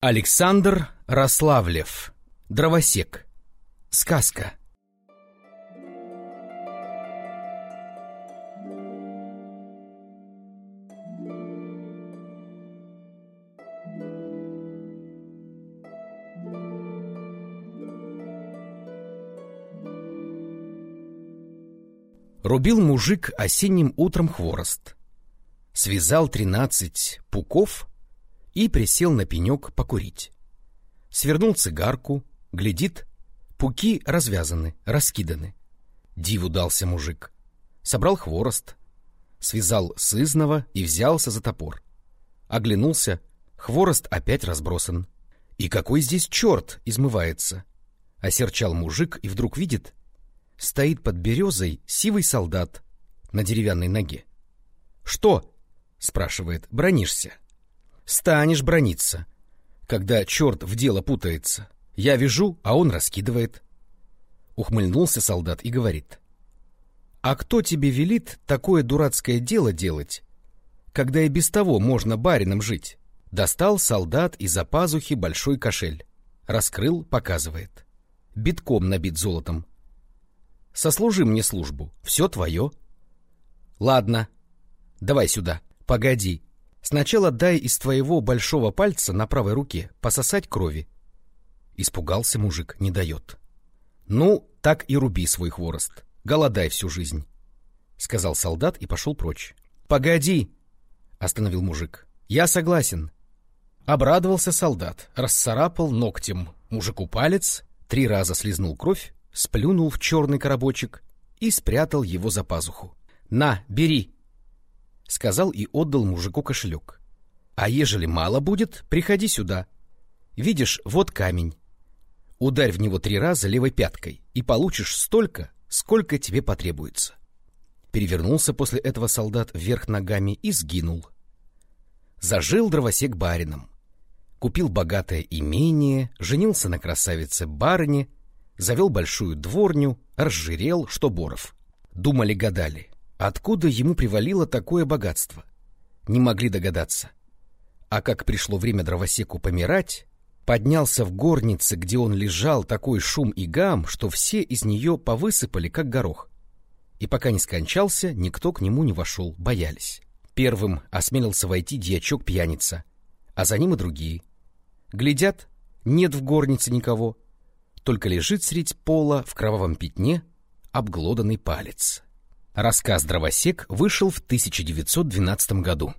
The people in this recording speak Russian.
Александр Рославлев. Дровосек. Сказка. Рубил мужик осенним утром хворост. Связал тринадцать пуков и присел на пенек покурить. Свернул цигарку, глядит, пуки развязаны, раскиданы. Диву дался мужик. Собрал хворост, связал сызного и взялся за топор. Оглянулся, хворост опять разбросан. И какой здесь черт измывается? Осерчал мужик и вдруг видит, стоит под березой сивый солдат на деревянной ноге. «Что?» — спрашивает. «Бронишься?» «Станешь брониться, когда черт в дело путается. Я вяжу, а он раскидывает». Ухмыльнулся солдат и говорит. «А кто тебе велит такое дурацкое дело делать, когда и без того можно барином жить?» Достал солдат из-за пазухи большой кошель. Раскрыл, показывает. Битком набит золотом. Сослужи мне службу. Все твое. Ладно. Давай сюда. Погоди. Сначала дай из твоего большого пальца на правой руке пососать крови. Испугался мужик, не дает. Ну, так и руби свой хворост. Голодай всю жизнь. Сказал солдат и пошел прочь. Погоди, остановил мужик. Я согласен. Обрадовался солдат, расцарапал ногтем мужику палец, три раза слезнул кровь сплюнул в черный коробочек и спрятал его за пазуху. «На, бери!» — сказал и отдал мужику кошелек. «А ежели мало будет, приходи сюда. Видишь, вот камень. Ударь в него три раза левой пяткой, и получишь столько, сколько тебе потребуется». Перевернулся после этого солдат вверх ногами и сгинул. Зажил дровосек барином. Купил богатое имение, женился на красавице барыне — завел большую дворню, разжирел, что Боров. Думали-гадали, откуда ему привалило такое богатство. Не могли догадаться. А как пришло время дровосеку помирать, поднялся в горнице, где он лежал, такой шум и гам, что все из нее повысыпали, как горох. И пока не скончался, никто к нему не вошел, боялись. Первым осмелился войти дьячок-пьяница, а за ним и другие. Глядят, нет в горнице никого — только лежит средь пола в кровавом пятне обглоданный палец. Рассказ «Дровосек» вышел в 1912 году.